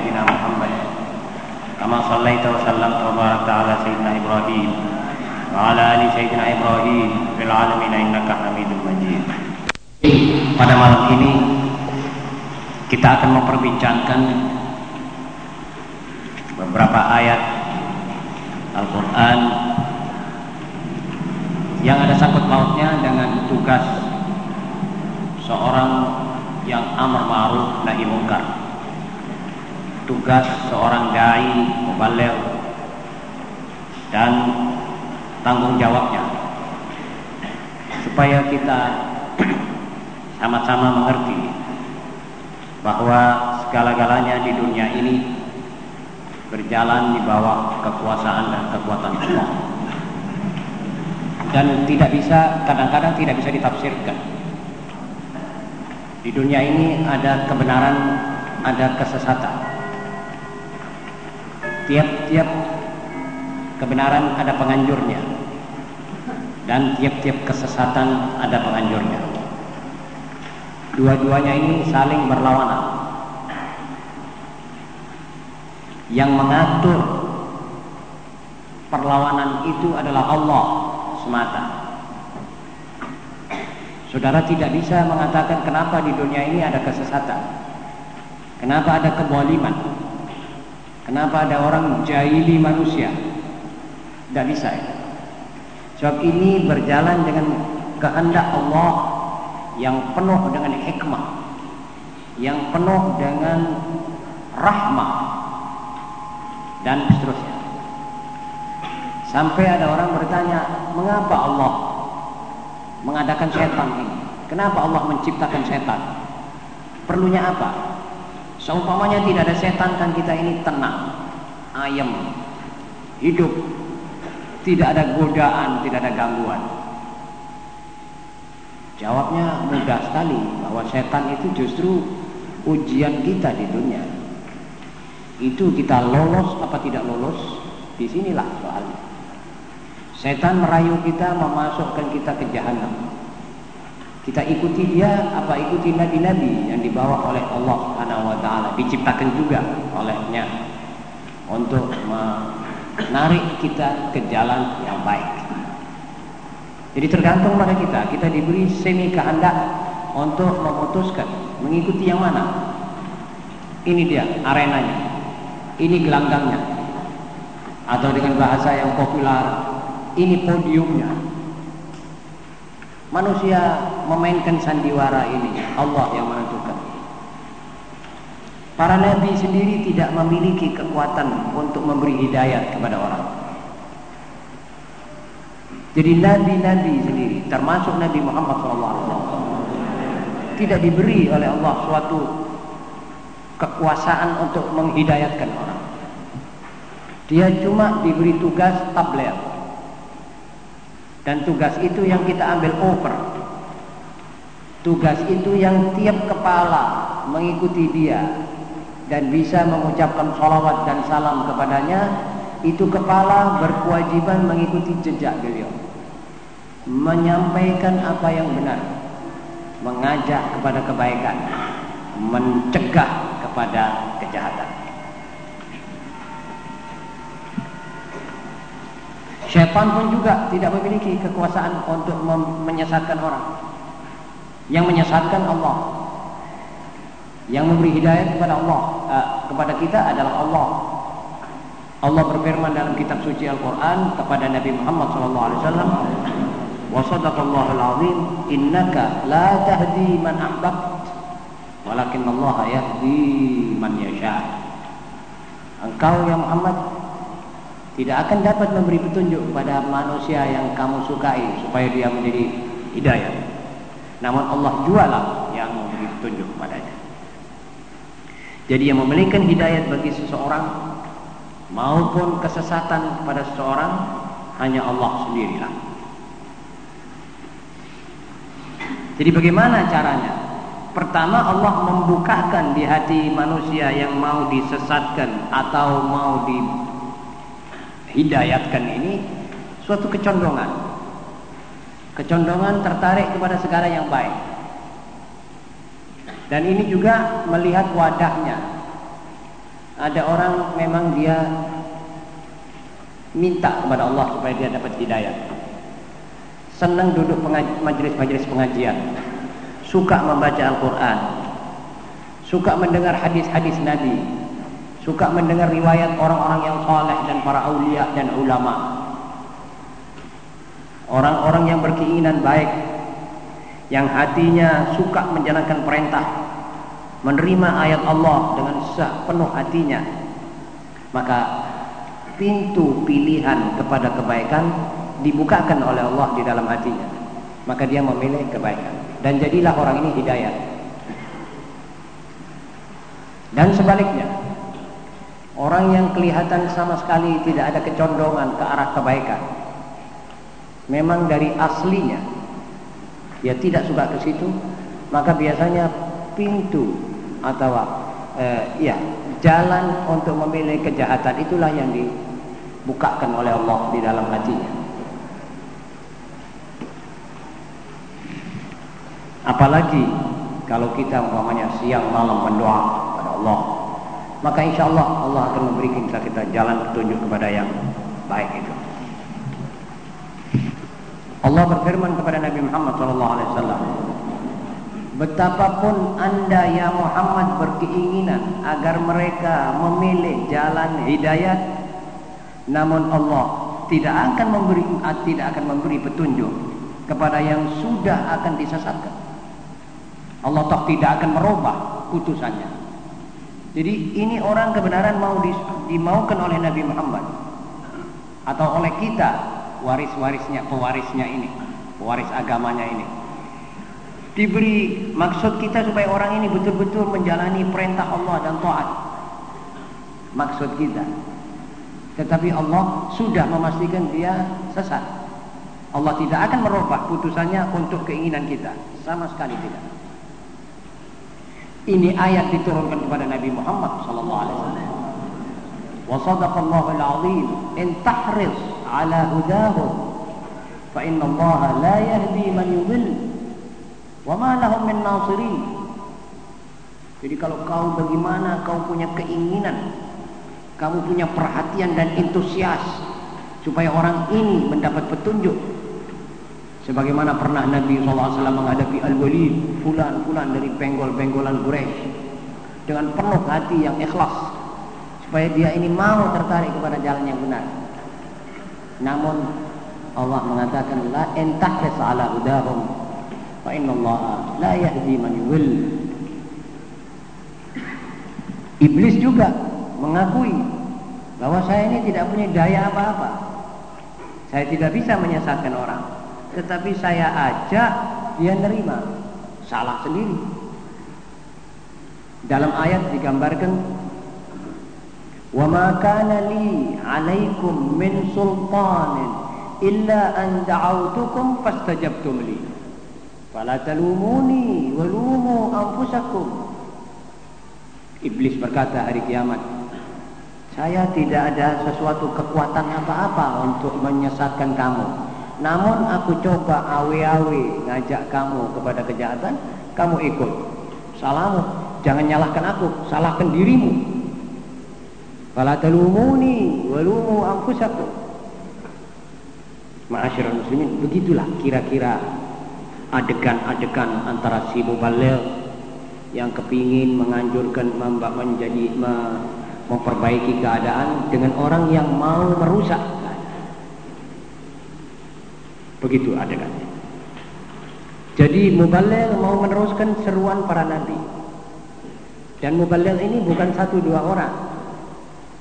سيدنا محمد كما صليت وسلمت وباركت على سيدنا إبراهيم وعلى آل سيدنا إبراهيم في العالمين إنك حميد مجيد pada malam ini kita akan memperbincangkan beberapa ayat Al-Quran yang ada sangkut pautnya dengan tugas seorang yang amar ma'ruf nahi mungkar tugas seorang dai mubaligh dan tanggung jawabnya supaya kita sama-sama mengerti bahwa segala-galanya di dunia ini berjalan di bawah kekuasaan dan kekuatan Allah dan tidak bisa kadang-kadang tidak bisa ditafsirkan. Di dunia ini ada kebenaran, ada kesesatan. Tiap-tiap kebenaran ada penganjurnya dan tiap-tiap kesesatan ada penganjurnya. Dua-duanya ini saling berlawanan. Yang mengatur perlawanan itu adalah Allah semata. Saudara tidak bisa mengatakan kenapa di dunia ini ada kesesatan. Kenapa ada keboliman. Kenapa ada orang jahili manusia. Tidak bisa ya. Sebab ini berjalan dengan kehendak Allah yang penuh dengan hikmah. Yang penuh dengan rahmah. Dan seterusnya. Sampai ada orang bertanya, mengapa Allah mengadakan setan ini? Kenapa Allah menciptakan setan? Perlunya apa? Seumpamanya tidak ada setan kan kita ini tenang, ayam, hidup, tidak ada godaan, tidak ada gangguan. Jawabnya mudah sekali bahwa setan itu justru ujian kita di dunia. Itu kita lolos apa tidak lolos, di sinilah soalnya. Setan merayu kita memasukkan kita ke jahanam. Kita ikuti dia apa ikuti nabi-nabi yang dibawa oleh Allah Subhanahu wa taala, diciptakan juga olehnya untuk menarik kita ke jalan yang baik. Jadi tergantung pada kita, kita diberi semi kehendak untuk memutuskan mengikuti yang mana. Ini dia arenanya. Ini gelanggangnya. Atau dengan bahasa yang populer ini podiumnya. Manusia memainkan sandiwara ini, Allah yang menentukan. Para nabi sendiri tidak memiliki kekuatan untuk memberi hidayat kepada orang. Jadi nabi-nabi sendiri, termasuk Nabi Muhammad SAW, tidak diberi oleh Allah suatu kekuasaan untuk menghidayatkan orang. Dia cuma diberi tugas tabligh dan tugas itu yang kita ambil over. Tugas itu yang tiap kepala mengikuti dia dan bisa mengucapkan salawat dan salam kepadanya. Itu kepala berkewajiban mengikuti jejak beliau. Menyampaikan apa yang benar. Mengajak kepada kebaikan. Mencegah kepada kejahatan. Syaitan pun juga tidak memiliki kekuasaan untuk menyesatkan orang. Yang menyesatkan Allah. Yang memberi hidayah kepada Allah, uh, kepada kita adalah Allah. Allah berfirman dalam kitab suci Al-Qur'an kepada Nabi Muhammad SAW, "Wa sadaqallahul azim, innaka la tahdi walakin Allah yahdi man yasha." Engkau ya Muhammad tidak akan dapat memberi petunjuk kepada manusia yang kamu sukai supaya dia menjadi hidayah. Namun Allah jualah yang memberi petunjuk kepadanya. Jadi yang memberikan hidayah bagi seseorang maupun kesesatan pada seseorang hanya Allah sendirilah. Jadi bagaimana caranya? Pertama Allah membukakan di hati manusia yang mau disesatkan atau mau di hidayatkan ini suatu kecondongan. Kecondongan tertarik kepada segala yang baik. Dan ini juga melihat wadahnya. ada orang memang dia minta kepada Allah supaya dia dapat hidayah. Senang duduk majelis-majelis pengajian, suka membaca Al-Quran, suka mendengar hadis-hadis Nabi, suka mendengar riwayat orang-orang yang saleh dan para aulia dan ulama. Orang-orang yang berkeinginan baik, yang hatinya suka menjalankan perintah, menerima ayat Allah dengan sepenuh hatinya, maka pintu pilihan kepada kebaikan dibukakan oleh Allah di dalam hatinya. Maka dia memilih kebaikan dan jadilah orang ini hidayah. Dan sebaliknya, orang yang kelihatan sama sekali tidak ada kecondongan ke arah kebaikan. Memang dari aslinya dia tidak suka ke situ, maka biasanya pintu atau eh, ya jalan untuk memilih kejahatan itulah yang dibukakan oleh Allah di dalam hatinya. Apalagi kalau kita umpamanya siang malam berdoa kepada Allah, maka insya Allah Allah akan memberikan kita jalan petunjuk kepada yang baik itu. Allah berfirman kepada Nabi Muhammad SAW, betapapun anda ya Muhammad berkeinginan agar mereka memilih jalan hidayat, namun Allah tidak akan memberi tidak akan memberi petunjuk kepada yang sudah akan disesatkan. Allah tak tidak akan merubah putusannya. Jadi ini orang kebenaran mau dimaukan oleh Nabi Muhammad atau oleh kita waris-warisnya pewarisnya ini, pewaris agamanya ini. Diberi maksud kita supaya orang ini betul-betul menjalani perintah Allah dan taat. Maksud kita. Tetapi Allah sudah memastikan dia sesat. Allah tidak akan merubah putusannya untuk keinginan kita, sama sekali tidak. Ini ayat diturunkan kepada Nabi Muhammad sallallahu alaihi wasallam. Wa sadaqallahu al-azim in tahris fa inna Allah la yahdi man yudhill wa ma lahum min nasirin. Jadi kalau kau bagaimana kau punya keinginan, kamu punya perhatian dan entusias supaya orang ini mendapat petunjuk, Sebagaimana pernah Nabi SAW menghadapi Al-Walid, fulan-fulan dari penggol-penggolan Quraisy dengan penuh hati yang ikhlas supaya dia ini mau tertarik kepada jalan yang benar. Namun Allah mengatakan la entahris ala udahum fa inna Allah la yahdi man yuwil. Iblis juga mengakui bahwa saya ini tidak punya daya apa-apa. Saya tidak bisa menyesatkan orang tetapi saya ajak dia nerima salah sendiri dalam ayat digambarkan wa ma kana li 'alaikum min sultanin illa an da'awtukum fastajabtum li fala talumuni walumu anfusakum iblis berkata hari kiamat saya tidak ada sesuatu kekuatan apa-apa untuk menyesatkan kamu namun aku coba awe-awe ngajak kamu kepada kejahatan, kamu ikut. Salahmu, jangan nyalahkan aku, salahkan dirimu. Fala talumuni walumu anfusakum. Ma'asyiral muslimin, begitulah kira-kira adegan-adegan antara si mubalil yang kepingin menganjurkan menjadi memperbaiki keadaan dengan orang yang mau merusak Begitu adegannya. Jadi Mubalil mau meneruskan seruan para nabi. Dan Mubalil ini bukan satu dua orang.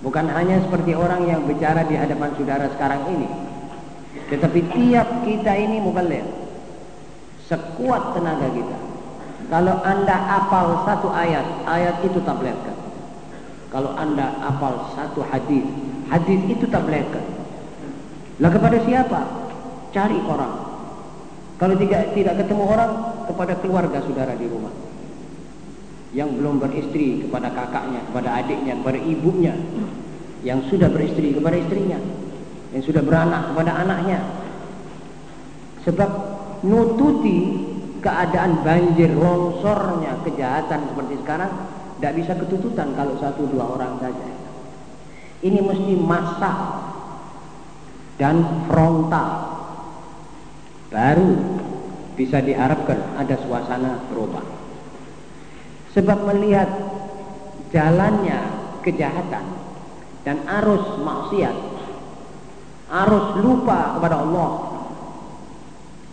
Bukan hanya seperti orang yang bicara di hadapan saudara sekarang ini. Tetapi tiap kita ini Mubalil. Sekuat tenaga kita. Kalau anda apal satu ayat, ayat itu tabletkan. Kalau anda apal satu hadis, hadis itu tabletkan. Lah kepada siapa? Cari orang. Kalau tidak tidak ketemu orang kepada keluarga saudara di rumah. Yang belum beristri kepada kakaknya, kepada adiknya, kepada ibunya. Yang sudah beristri kepada istrinya. Yang sudah beranak kepada anaknya. Sebab nututi keadaan banjir longsornya kejahatan seperti sekarang Tidak bisa ketututan kalau satu dua orang saja. Ini mesti massal dan frontal. Baru bisa diharapkan ada suasana berubah. Sebab melihat jalannya kejahatan dan arus maksiat, arus lupa kepada Allah,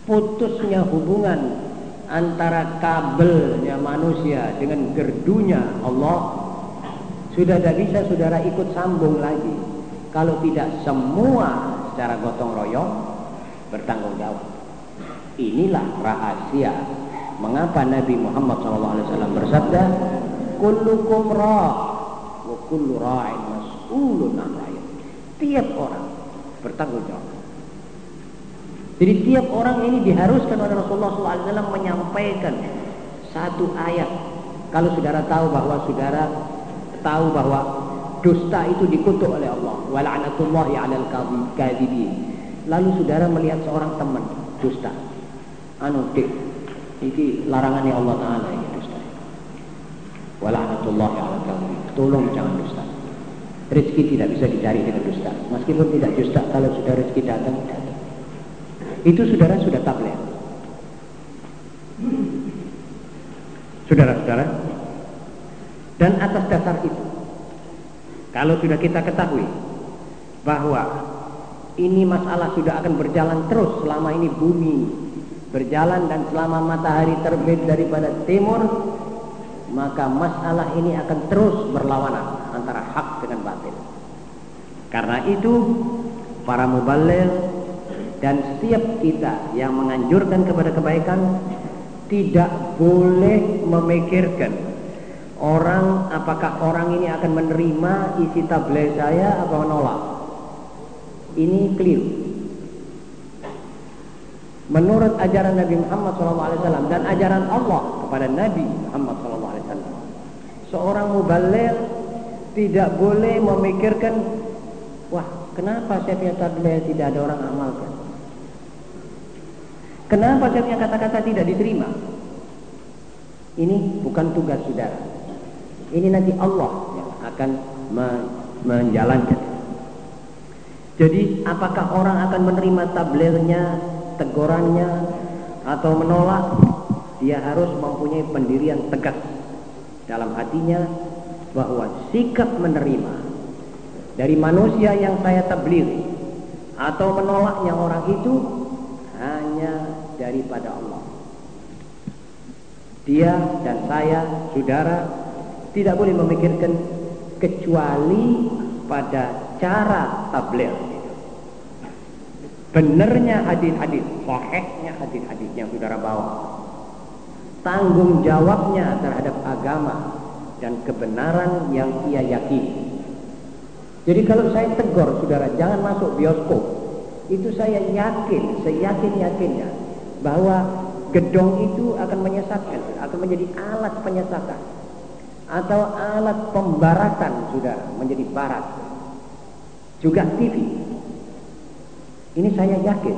putusnya hubungan antara kabelnya manusia dengan gerdunya Allah sudah tidak bisa saudara ikut sambung lagi. Kalau tidak semua secara gotong royong bertanggung jawab. Inilah rahasia mengapa Nabi Muhammad SAW bersabda kullukum ra' wa kullu ra'in mas'ulun an tiap orang bertanggung jawab jadi tiap orang ini diharuskan oleh Rasulullah SAW menyampaikan satu ayat. Kalau saudara tahu bahwa saudara tahu bahwa dusta itu dikutuk oleh Allah. Wala'anatullahi 'alal kadhibin. Lalu saudara melihat seorang teman dusta. Anu iki larangannya Allah Taala ini dusta. Wala'anatullahi 'alal kadhibin. Tolong jangan dusta. Rezeki tidak bisa dicari dengan dusta. Meskipun tidak dusta kalau sudah rezeki datang, datang. Itu saudara sudah tablet. Saudara-saudara, dan atas dasar itu, kalau sudah kita ketahui bahwa ini masalah sudah akan berjalan terus selama ini bumi berjalan dan selama matahari terbit daripada timur, maka masalah ini akan terus berlawanan antara hak dengan batil. Karena itu, para mubalik dan setiap kita yang menganjurkan kepada kebaikan tidak boleh memikirkan orang apakah orang ini akan menerima isi tablet saya atau menolak. Ini keliru. Menurut ajaran Nabi Muhammad SAW dan ajaran Allah kepada Nabi Muhammad SAW, seorang mubaligh tidak boleh memikirkan, wah kenapa saya punya tablet tidak ada orang amalkan. Kenapa saya punya kata-kata tidak diterima? Ini bukan tugas saudara. Ini nanti Allah yang akan menjalankan. Jadi apakah orang akan menerima tablernya, tegurannya, atau menolak? Dia harus mempunyai pendirian tegas dalam hatinya bahwa sikap menerima dari manusia yang saya tablir atau menolaknya orang itu hanya daripada Allah. Dia dan saya, saudara, tidak boleh memikirkan kecuali pada cara tabligh. Benernya hadis-hadis, sahihnya hadis-hadis yang saudara bawa. Tanggung jawabnya terhadap agama dan kebenaran yang ia yakini. Jadi kalau saya tegur saudara, jangan masuk bioskop. Itu saya yakin, seyakin-yakinnya bahwa gedong itu akan menyesatkan, akan menjadi alat penyesatan atau alat pembaratan saudara menjadi barat. Juga TV. Ini saya yakin.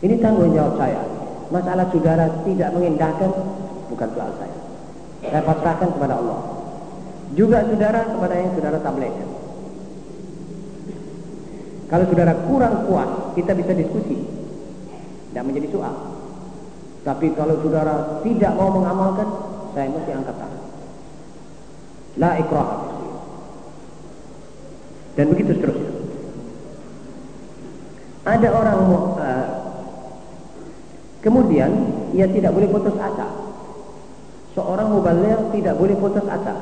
Ini tanggung jawab saya. Masalah saudara tidak mengindahkan bukan soal saya. Saya pasrahkan kepada Allah. Juga saudara kepada yang saudara tabletkan. Kalau saudara kurang kuat, kita bisa diskusi tidak menjadi soal. Tapi kalau saudara tidak mau mengamalkan, saya mesti angkat tangan. La ikrah. Dan begitu seterusnya. Ada orang uh, kemudian ia tidak boleh putus asa. Seorang mubaligh tidak boleh putus asa.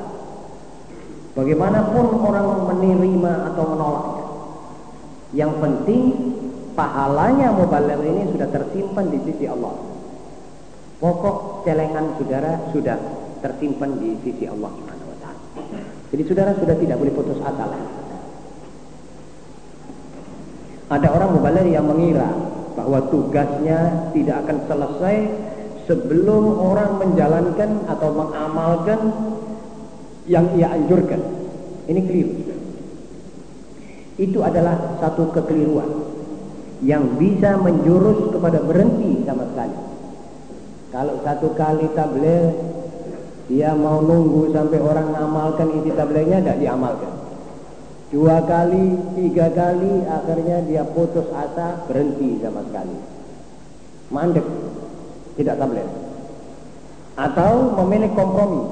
Bagaimanapun orang menerima atau menolaknya. Yang penting pahalanya mubaligh ini sudah tersimpan di sisi Allah. Pokok celengan saudara sudah tersimpan di sisi Allah. Jadi saudara sudah tidak boleh putus asa lagi. Ada orang mubaligh yang mengira bahwa tugasnya tidak akan selesai sebelum orang menjalankan atau mengamalkan yang ia anjurkan. Ini keliru. Itu adalah satu kekeliruan yang bisa menjurus kepada berhenti sama sekali. Kalau satu kali tabligh Dia mau nunggu sampai orang ngamalkan isi tablignya tidak diamalkan. Dua kali, tiga kali, akhirnya dia putus asa, berhenti sama sekali. Mandek, tidak tablet. Atau memilih kompromi.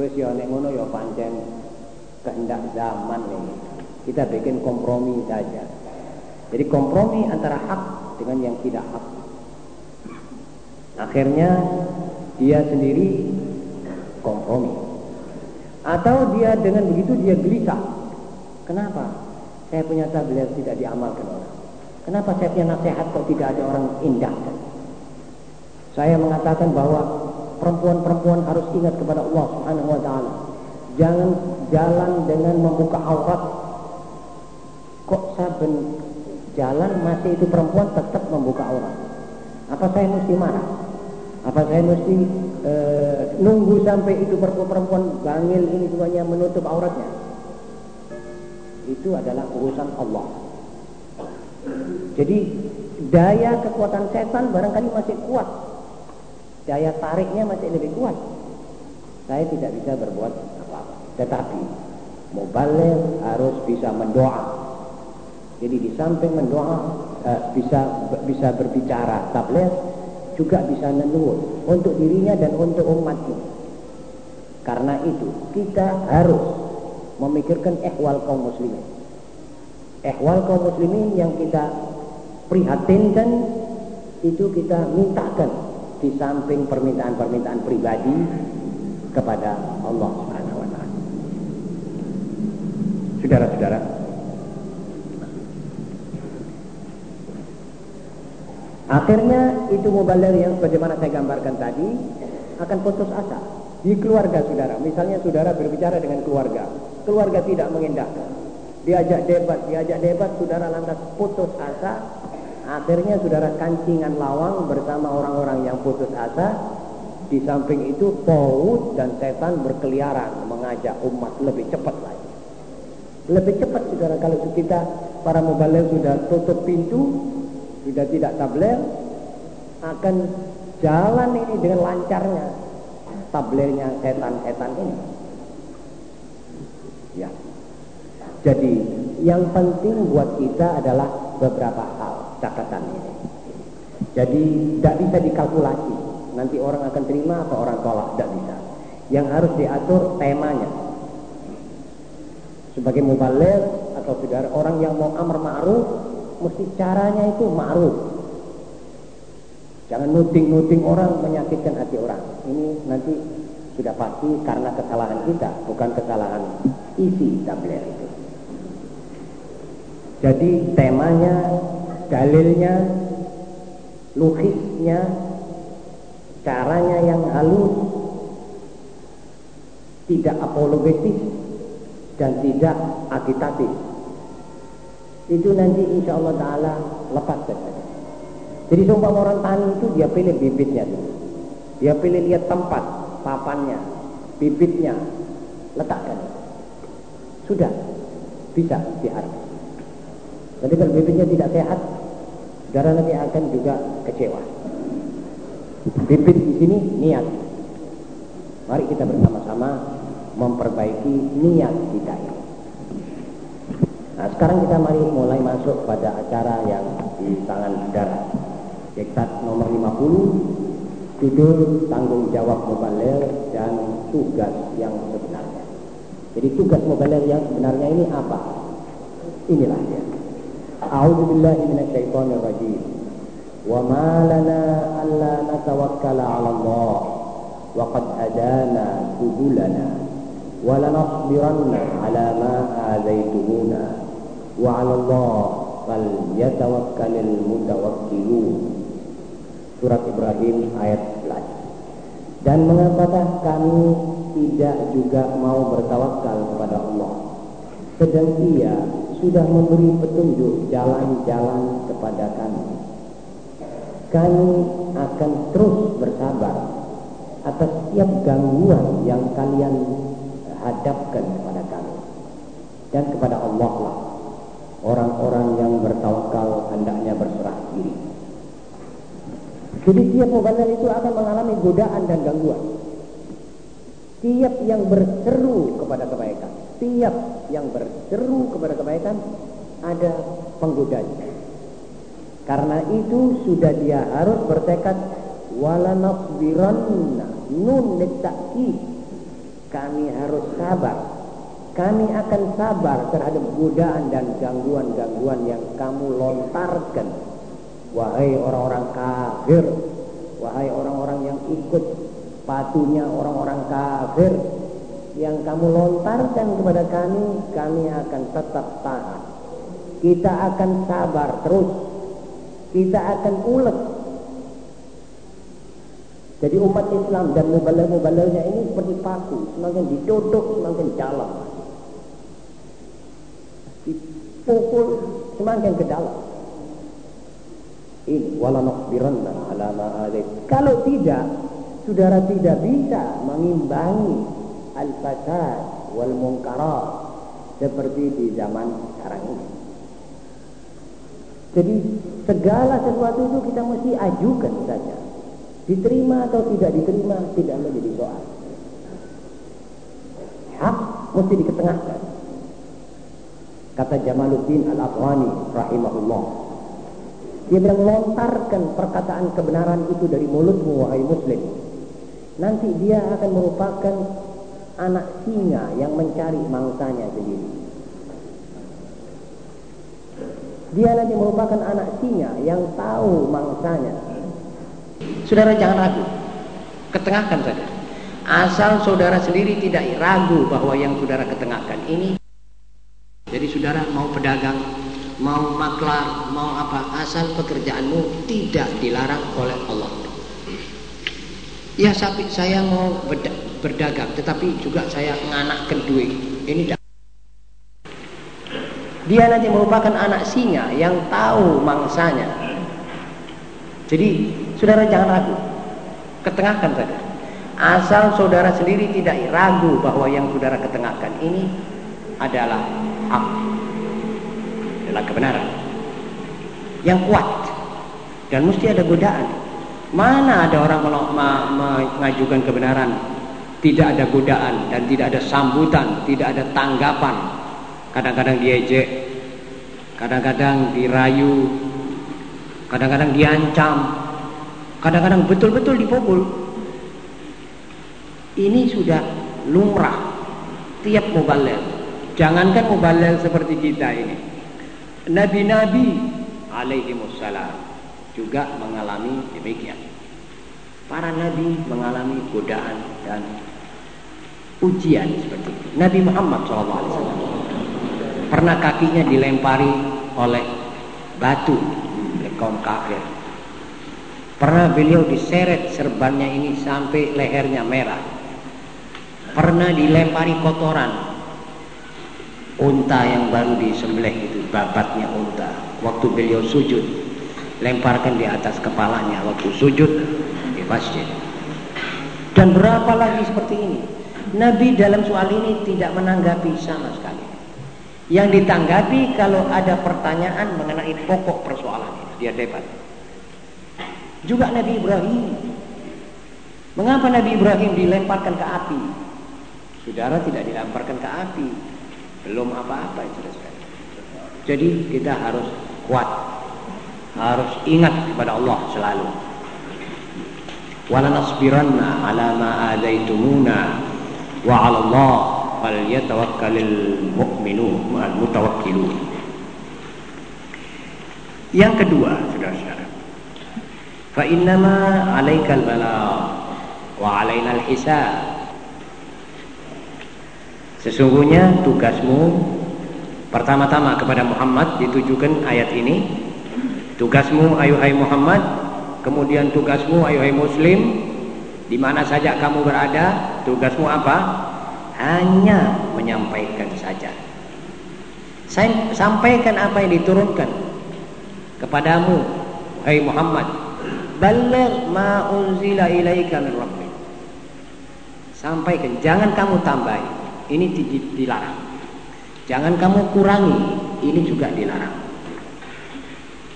Wes ya nek ngono ya pancen kehendak zaman ini. Kita bikin kompromi saja. Jadi kompromi antara hak dengan yang tidak hak. Akhirnya dia sendiri kompromi. Atau dia dengan begitu dia gelisah. Kenapa? Saya punya tabligh tidak diamalkan orang. Kenapa saya punya nasihat kok tidak ada orang indahkan? Saya mengatakan bahwa perempuan-perempuan harus ingat kepada Allah Subhanahu wa taala. Jangan jalan dengan membuka aurat. Kok saben jalan masih itu perempuan tetap membuka aurat? Apa saya mesti marah? Apa saya mesti e, nunggu sampai itu perempuan bangil ini semuanya menutup auratnya? Itu adalah urusan Allah. Jadi daya kekuatan setan barangkali masih kuat. Daya tariknya masih lebih kuat. Saya tidak bisa berbuat apa-apa. Tetapi mubalik harus bisa mendoa. Jadi di samping mendoa eh, bisa bisa berbicara tabligh juga bisa leluhur untuk dirinya dan untuk umat ini. Karena itu kita harus memikirkan ehwal kaum muslimin. Ehwal kaum muslimin yang kita prihatinkan itu kita mintakan di samping permintaan-permintaan pribadi kepada Allah Subhanahu wa taala. Saudara-saudara, Akhirnya itu mubalir yang bagaimana saya gambarkan tadi akan putus asa di keluarga saudara. Misalnya saudara berbicara dengan keluarga, keluarga tidak mengindahkan. Diajak debat, diajak debat, saudara lantas putus asa. Akhirnya saudara kancingan lawang bersama orang-orang yang putus asa. Di samping itu paut dan setan berkeliaran mengajak umat lebih cepat lagi. Lebih cepat saudara kalau kita para mubalir sudah tutup pintu, sudah tidak tabligh akan jalan ini dengan lancarnya tablighnya setan-setan ini. Ya. Jadi yang penting buat kita adalah beberapa hal catatan ini. Jadi tidak bisa dikalkulasi. Nanti orang akan terima atau orang tolak, tidak bisa. Yang harus diatur temanya. Sebagai mubalir atau saudara orang yang mau amar ma'ruf mesti caranya itu ma'ruf. Jangan nuting-nuting orang menyakitkan hati orang. Ini nanti sudah pasti karena kesalahan kita, bukan kesalahan isi tabligh itu. Jadi temanya, dalilnya, lukisnya, caranya yang halus, tidak apologetis dan tidak agitatif itu nanti insya Allah Ta'ala lepas saja. Jadi sumpah orang tani itu dia pilih bibitnya. Dia pilih lihat tempat, papannya, bibitnya, letakkan. Sudah, bisa dihargai. Tapi kalau bibitnya tidak sehat, saudara nanti akan juga kecewa. Bibit di sini niat. Mari kita bersama-sama memperbaiki niat kita ini. Nah sekarang kita mari mulai masuk pada acara yang di tangan saudara. Diktat nomor 50, judul tanggung jawab mubalir dan tugas yang sebenarnya. Jadi tugas mubalir yang sebenarnya ini apa? Inilah dia. A'udzubillahi minasyaitonirrajim. Wa ma lana alla natawakkala 'ala Allah wa qad hadana subulana wa lanasbiranna 'ala ma adzaitumuna wa 'ala Allah fal yatawakkalul mutawakkilun surat Ibrahim ayat 11 dan mengapakah kami tidak juga mau bertawakal kepada Allah? Sedang ia sudah memberi petunjuk jalan-jalan kepada kami. Kami akan terus bersabar atas setiap gangguan yang kalian hadapkan kepada kami. Dan kepada Allah lah orang-orang yang bertawakal hendaknya berserah diri. Jadi tiap mubalir itu akan mengalami godaan dan gangguan. Tiap yang berseru kepada kebaikan, tiap yang berseru kepada kebaikan ada penggodanya. Karena itu sudah dia harus bertekad wala nasbiranna nun litakid. Kami harus sabar. Kami akan sabar terhadap godaan dan gangguan-gangguan yang kamu lontarkan. Wahai orang-orang kafir, wahai orang-orang yang ikut patunya orang-orang kafir yang kamu lontarkan kepada kami, kami akan tetap taat. Kita akan sabar terus. Kita akan ulet. Jadi umat Islam dan mubalil-mubalilnya ini seperti paku, semakin diduduk semakin dalam. Dipukul semakin ke dalam. Ini wala nasbiranna ala ma Kalau tidak, saudara tidak bisa mengimbangi al-fasad wal munkarat seperti di zaman sekarang ini. Jadi segala sesuatu itu kita mesti ajukan saja. Diterima atau tidak diterima tidak menjadi soal. Hak mesti diketengahkan. Kata Jamaluddin Al-Afghani rahimahullah. Dia bilang lontarkan perkataan kebenaran itu dari mulutmu wahai muslim. Nanti dia akan merupakan anak singa yang mencari mangsanya sendiri. Dia nanti merupakan anak singa yang tahu mangsanya. Saudara jangan ragu. Ketengahkan saja. Asal saudara sendiri tidak ragu bahwa yang saudara ketengahkan ini. Jadi saudara mau pedagang, mau maklar, mau apa, asal pekerjaanmu tidak dilarang oleh Allah. Ya saya mau berdagang, tetapi juga saya nganakkan duit. Ini dia nanti merupakan anak singa yang tahu mangsanya. Jadi saudara jangan ragu, ketengahkan saja. Asal saudara sendiri tidak ragu bahwa yang saudara ketengahkan ini adalah hak, adalah kebenaran yang kuat dan mesti ada godaan. Mana ada orang mengajukan kebenaran tidak ada godaan dan tidak ada sambutan, tidak ada tanggapan kadang-kadang diejek, kadang-kadang dirayu, kadang-kadang diancam, kadang-kadang betul-betul dipukul. Ini sudah lumrah tiap mubalil. Jangankan mubalil seperti kita ini. Nabi-nabi alaihi wassalam juga mengalami demikian. Para nabi mengalami godaan dan ujian seperti itu. Nabi Muhammad SAW pernah kakinya dilempari oleh batu oleh kaum kafir. Pernah beliau diseret serbannya ini sampai lehernya merah. Pernah dilempari kotoran. Unta yang baru disembelih itu babatnya unta. Waktu beliau sujud, lemparkan di atas kepalanya waktu sujud di masjid. Dan berapa lagi seperti ini? Nabi dalam soal ini tidak menanggapi sama sekali. Yang ditanggapi kalau ada pertanyaan mengenai pokok persoalan itu, dia debat. Juga Nabi Ibrahim. Mengapa Nabi Ibrahim dilemparkan ke api? Saudara tidak dilemparkan ke api. Belum apa-apa itu saudara. Jadi kita harus kuat. Harus ingat kepada Allah selalu. Wala nasbiranna ala ma adaitumuna wa 'ala Allah falyatawakkalul mu'minun al mutawakkilun. Yang kedua, Saudara-saudara. Fa innama 'alaikal balagh wa 'alainal hisab. Sesungguhnya tugasmu pertama-tama kepada Muhammad ditujukan ayat ini. Tugasmu ayuhai Muhammad, kemudian tugasmu ayuhai muslim di mana saja kamu berada, tugasmu apa? hanya menyampaikan saja. Sampaikan apa yang diturunkan kepadamu, hai Muhammad. Balagh ma ilaika min rabbik. Sampaikan, jangan kamu tambah. Ini dilarang. Jangan kamu kurangi, ini juga dilarang.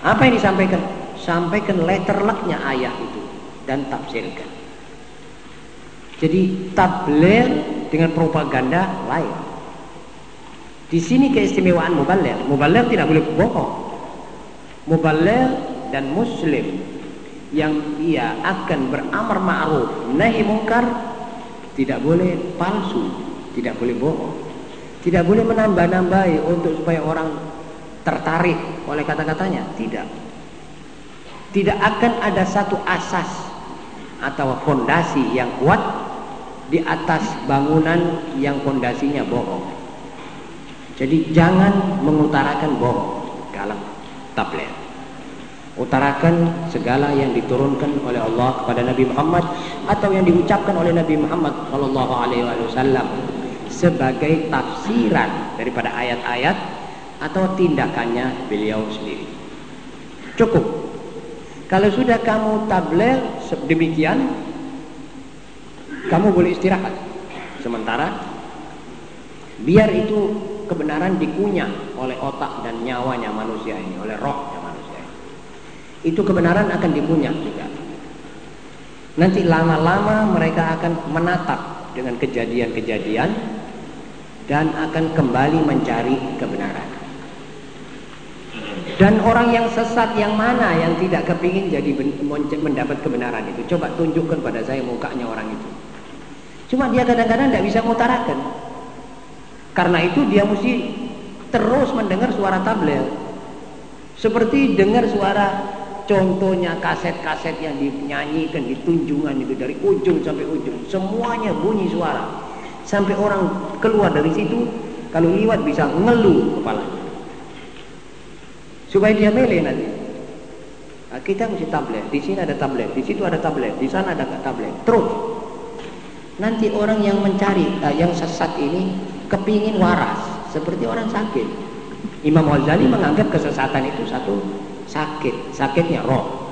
Apa yang disampaikan? Sampaikan letterleknya ayat itu dan tafsirkan. Jadi tabligh dengan propaganda lain. Di sini keistimewaan mubaligh. Mubaligh tidak boleh bohong. Mubaligh dan muslim yang ia akan beramar ma'ruf nahi mungkar tidak boleh palsu, tidak boleh bohong. Tidak boleh menambah-nambahi untuk supaya orang tertarik oleh kata-katanya, tidak. Tidak akan ada satu asas atau fondasi yang kuat di atas bangunan yang fondasinya bohong. Jadi jangan mengutarakan bohong dalam tablet. Utarakan segala yang diturunkan oleh Allah kepada Nabi Muhammad atau yang diucapkan oleh Nabi Muhammad Shallallahu Alaihi Wasallam sebagai tafsiran daripada ayat-ayat atau tindakannya beliau sendiri. Cukup. Kalau sudah kamu tabligh demikian, kamu boleh istirahat sementara biar itu kebenaran dikunyah oleh otak dan nyawanya manusia ini oleh rohnya manusia ini. itu kebenaran akan dikunyah juga nanti lama-lama mereka akan menatap dengan kejadian-kejadian dan akan kembali mencari kebenaran dan orang yang sesat yang mana yang tidak kepingin jadi mendapat kebenaran itu coba tunjukkan pada saya mukanya orang itu Cuma dia kadang-kadang tidak bisa mengutarakan. Karena itu dia mesti terus mendengar suara tablet. Seperti dengar suara contohnya kaset-kaset yang dinyanyikan di tunjungan itu dari ujung sampai ujung. Semuanya bunyi suara. Sampai orang keluar dari situ kalau liwat bisa ngeluh kepala. Supaya dia mele nanti. Nah, kita mesti tablet. Di sini ada tablet, di situ ada tablet, di sana ada tablet. Terus nanti orang yang mencari uh, yang sesat ini kepingin waras seperti orang sakit Imam Ghazali menganggap kesesatan itu satu sakit sakitnya roh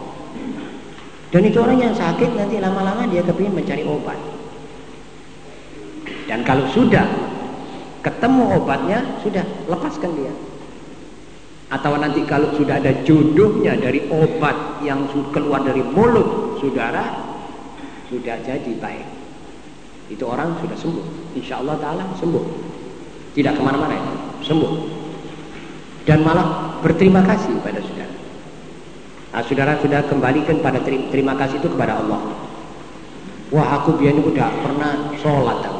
dan itu orang yang sakit nanti lama-lama dia kepingin mencari obat dan kalau sudah ketemu obatnya sudah lepaskan dia. Atau nanti kalau sudah ada jodohnya dari obat yang keluar dari mulut saudara sudah jadi baik. Itu orang sudah sembuh. Insya Allah Ta'ala sembuh. Tidak ke mana-mana itu sembuh. Dan malah berterima kasih pada saudara. Nah, saudara sudah kembalikan pada terima kasih itu kepada Allah. Wah aku biar udah pernah sholat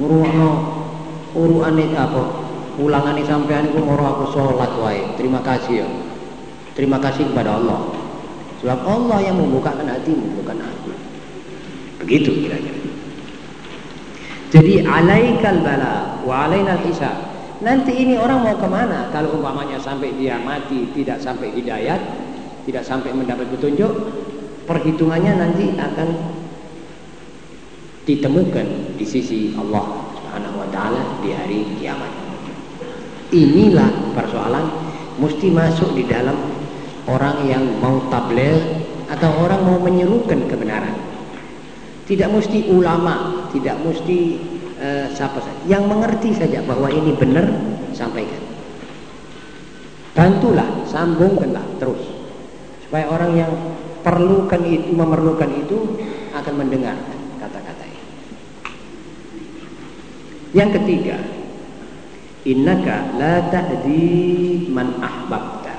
uruan itu apa? Ulangan sampean itu nguruh aku sholat wae. Terima kasih ya. Terima kasih kepada Allah. Sebab Allah yang membukakan hatimu bukan aku. Begitu kira-kira jadi alaikal bala wa alainal hisab. Nanti ini orang mau ke mana? Kalau umpamanya sampai dia mati tidak sampai hidayat, tidak sampai mendapat petunjuk, perhitungannya nanti akan ditemukan di sisi Allah Subhanahu wa taala di hari kiamat. Inilah persoalan mesti masuk di dalam orang yang mau tabligh atau orang mau menyerukan kebenaran. Tidak mesti ulama, tidak mesti uh, siapa saja. Yang mengerti saja bahwa ini benar, sampaikan. Bantulah, sambungkanlah terus. Supaya orang yang perlukan itu, memerlukan itu akan mendengar kata-kata ini. Yang ketiga, innaka la tahdi man ahbabta,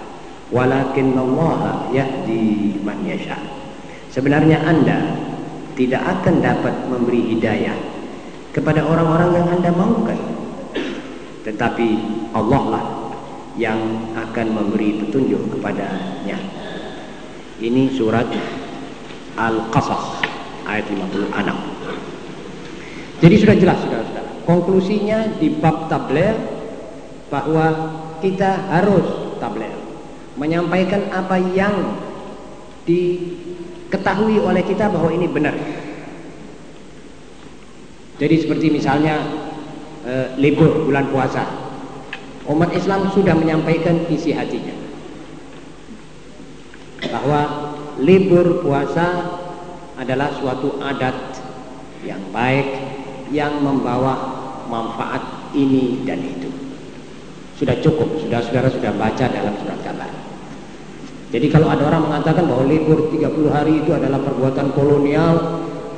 walakin Allah yahdi man yasha. Sebenarnya Anda tidak akan dapat memberi hidayah kepada orang-orang yang Anda maukan. Tetapi Allah lah yang akan memberi petunjuk kepadanya. Ini surat Al-Qasas ayat 56. Jadi sudah jelas saudara-saudara. Konklusinya di bab tabligh bahwa kita harus tabligh menyampaikan apa yang di ketahui oleh kita bahwa ini benar. Jadi seperti misalnya e, libur bulan puasa. Umat Islam sudah menyampaikan isi hatinya. Bahwa libur puasa adalah suatu adat yang baik yang membawa manfaat ini dan itu. Sudah cukup, sudah saudara sudah baca dalam surat kabar. Jadi kalau ada orang mengatakan bahwa libur 30 hari itu adalah perbuatan kolonial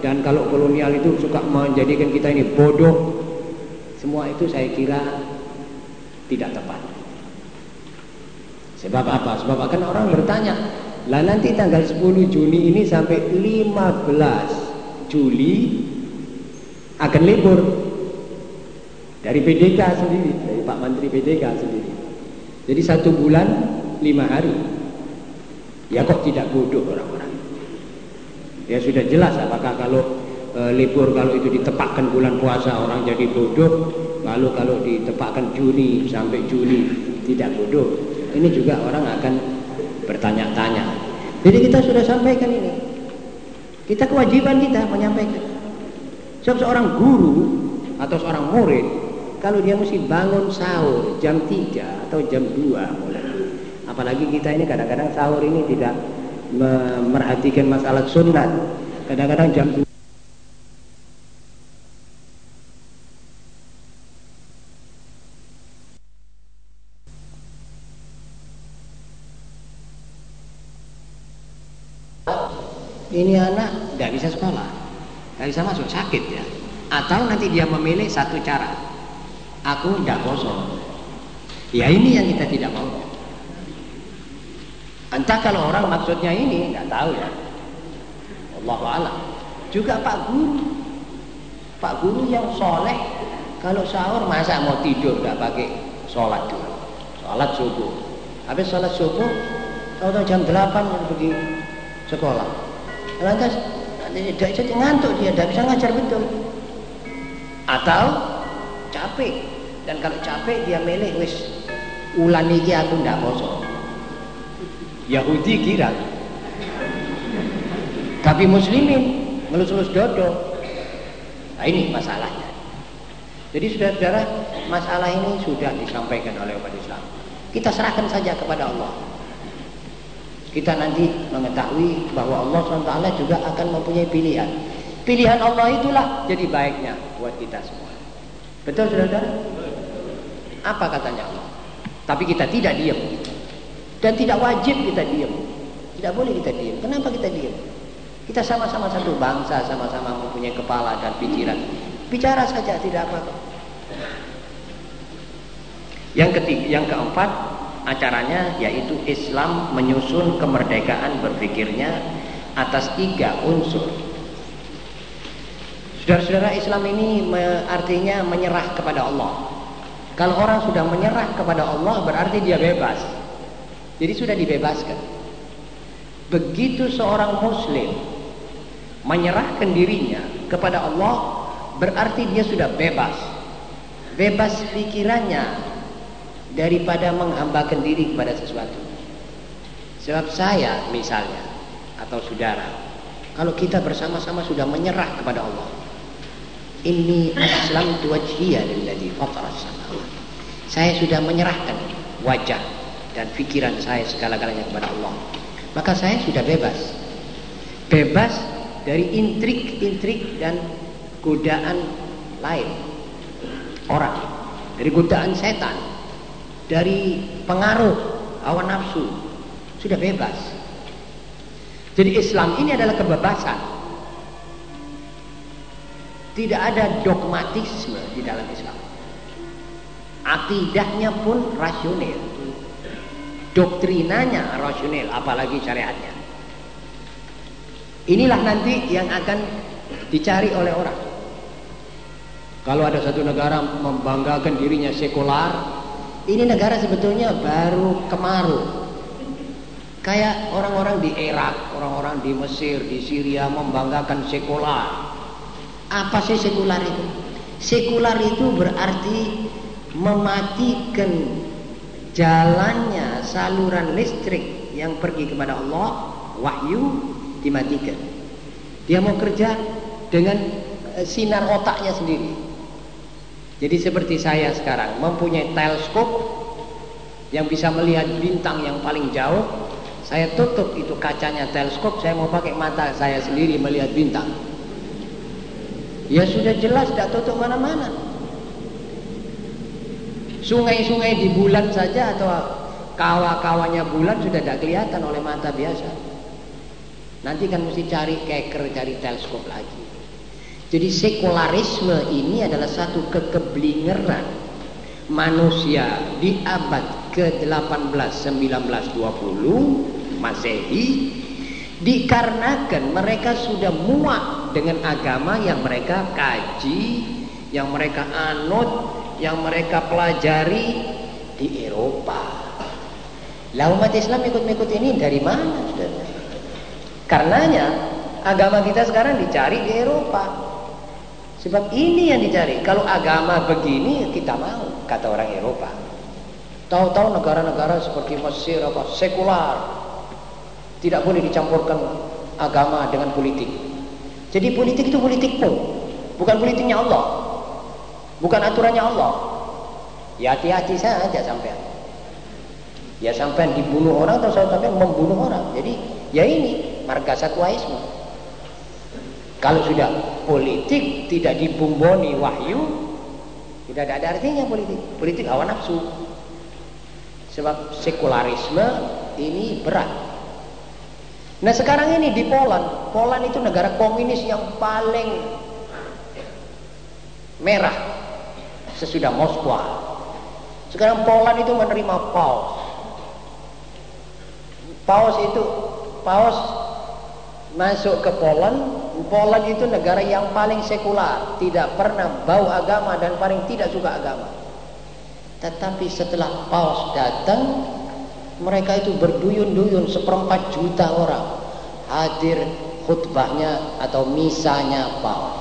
dan kalau kolonial itu suka menjadikan kita ini bodoh. Semua itu saya kira tidak tepat. Sebab apa? Sebab akan orang bertanya, lah nanti tanggal 10 Juni ini sampai 15 Juli akan libur dari PDK sendiri, dari Pak Menteri PDK sendiri. Jadi satu bulan lima hari. Ya kok tidak bodoh orang-orang. Ya sudah jelas apakah kalau e, libur kalau itu ditepakkan bulan puasa orang jadi bodoh, lalu kalau ditepakkan Juni sampai Juli tidak bodoh. Ini juga orang akan bertanya-tanya. Jadi kita sudah sampaikan ini. Kita kewajiban kita menyampaikan. Sebab seorang guru atau seorang murid kalau dia mesti bangun sahur jam 3 atau jam 2 mulai. Apalagi kita ini kadang-kadang sahur ini tidak merhatikan masalah sunat. Kadang-kadang jam 2 ini anak tidak bisa sekolah, tidak bisa masuk, sakit ya. Atau nanti dia memilih satu cara, aku tidak kosong. Ya ini yang kita tidak mau. Entah kalau orang maksudnya ini tidak tahu ya. Allah alam. Juga Pak Guru, Pak Guru yang soleh, kalau sahur masa mau tidur tidak pakai sholat dulu, sholat subuh. Habis sholat subuh, tahu-tahu jam 8 pergi sekolah lantas tidak jadi ngantuk dia tidak bisa ngajar betul atau capek. Dan kalau capek dia milih wis. Ulan iki aku ndak poso. Yahudi kira. Tapi muslimin ngelus-ngelus dodo. Nah ini masalahnya. Jadi saudara-saudara masalah ini sudah disampaikan oleh umat Islam. Kita serahkan saja kepada Allah. Kita nanti mengetahui bahwa Allah SWT juga akan mempunyai pilihan. Pilihan Allah itulah jadi baiknya buat kita semua. Betul saudara? Apa katanya Allah? Tapi kita tidak diam. Dan tidak wajib kita diam. Tidak boleh kita diam. Kenapa kita diam? Kita sama-sama satu bangsa, sama-sama mempunyai kepala dan pikiran. Bicara saja tidak apa-apa. Yang ketiga, yang keempat, acaranya yaitu Islam menyusun kemerdekaan berpikirnya atas tiga unsur. Saudara-saudara Islam ini artinya menyerah kepada Allah. Kalau orang sudah menyerah kepada Allah berarti dia bebas. Jadi sudah dibebaskan. Begitu seorang muslim menyerahkan dirinya kepada Allah berarti dia sudah bebas. Bebas pikirannya, daripada menghambakan diri kepada sesuatu. Sebab saya misalnya atau saudara, kalau kita bersama-sama sudah menyerah kepada Allah, ini aslam wajhiya lilladzi fatara samawati. Saya sudah menyerahkan wajah dan pikiran saya segala-galanya kepada Allah. Maka saya sudah bebas. Bebas dari intrik-intrik dan godaan lain orang, dari godaan setan dari pengaruh hawa nafsu sudah bebas jadi Islam ini adalah kebebasan tidak ada dogmatisme di dalam Islam akidahnya pun rasional doktrinanya rasional apalagi syariatnya inilah nanti yang akan dicari oleh orang kalau ada satu negara membanggakan dirinya sekular ini negara sebetulnya baru kemarau. Kayak orang-orang di Irak, orang-orang di Mesir, di Syria membanggakan sekular. Apa sih sekular itu? Sekular itu berarti mematikan jalannya saluran listrik yang pergi kepada Allah, wahyu dimatikan. Dia mau kerja dengan eh, sinar otaknya sendiri. Jadi seperti saya sekarang mempunyai teleskop yang bisa melihat bintang yang paling jauh, saya tutup itu kacanya teleskop, saya mau pakai mata saya sendiri melihat bintang. Ya sudah jelas tidak tutup mana-mana. Sungai-sungai di bulan saja atau kawah-kawahnya bulan sudah tidak kelihatan oleh mata biasa. Nanti kan mesti cari keker, cari teleskop lagi. Jadi sekularisme ini adalah satu kekeblingeran manusia di abad ke-18, 19, 20 Masehi dikarenakan mereka sudah muak dengan agama yang mereka kaji, yang mereka anut, yang mereka pelajari di Eropa. Lah umat Islam ikut-ikut ini dari mana? Saudara? Karenanya agama kita sekarang dicari di Eropa. Sebab ini yang dicari. Kalau agama begini kita mau, kata orang Eropa. Tahu-tahu negara-negara seperti Mesir apa sekular. Tidak boleh dicampurkan agama dengan politik. Jadi politik itu politikmu, bukan politiknya Allah. Bukan aturannya Allah. Ya hati-hati saja sampai. Ya sampai dibunuh orang atau sampai membunuh orang. Jadi ya ini marga satwaisme. Kalau sudah politik tidak dibumboni wahyu, tidak ada artinya politik. Politik hawa nafsu. Sebab sekularisme ini berat. Nah sekarang ini di Poland, Poland itu negara komunis yang paling merah sesudah Moskwa. Sekarang Poland itu menerima paus. Paus itu paus masuk ke Poland Poland itu negara yang paling sekular, tidak pernah bau agama dan paling tidak suka agama. Tetapi setelah paus datang, mereka itu berduyun-duyun seperempat juta orang hadir khutbahnya atau misanya paus.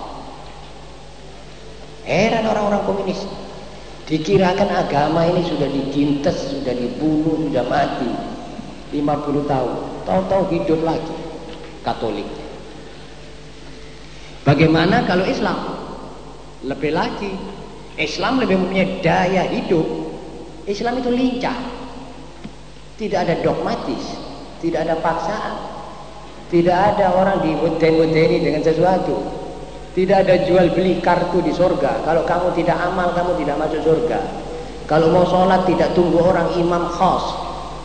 Heran orang-orang komunis. Dikirakan agama ini sudah digintes, sudah dibunuh, sudah mati. 50 tahun. Tahu-tahu hidup lagi. Katolik. Bagaimana kalau Islam? Lebih lagi, Islam lebih mempunyai daya hidup. Islam itu lincah. Tidak ada dogmatis, tidak ada paksaan. Tidak ada orang diweden-wedeni dengan sesuatu. Tidak ada jual beli kartu di surga. Kalau kamu tidak amal, kamu tidak masuk surga. Kalau mau sholat tidak tunggu orang imam khas.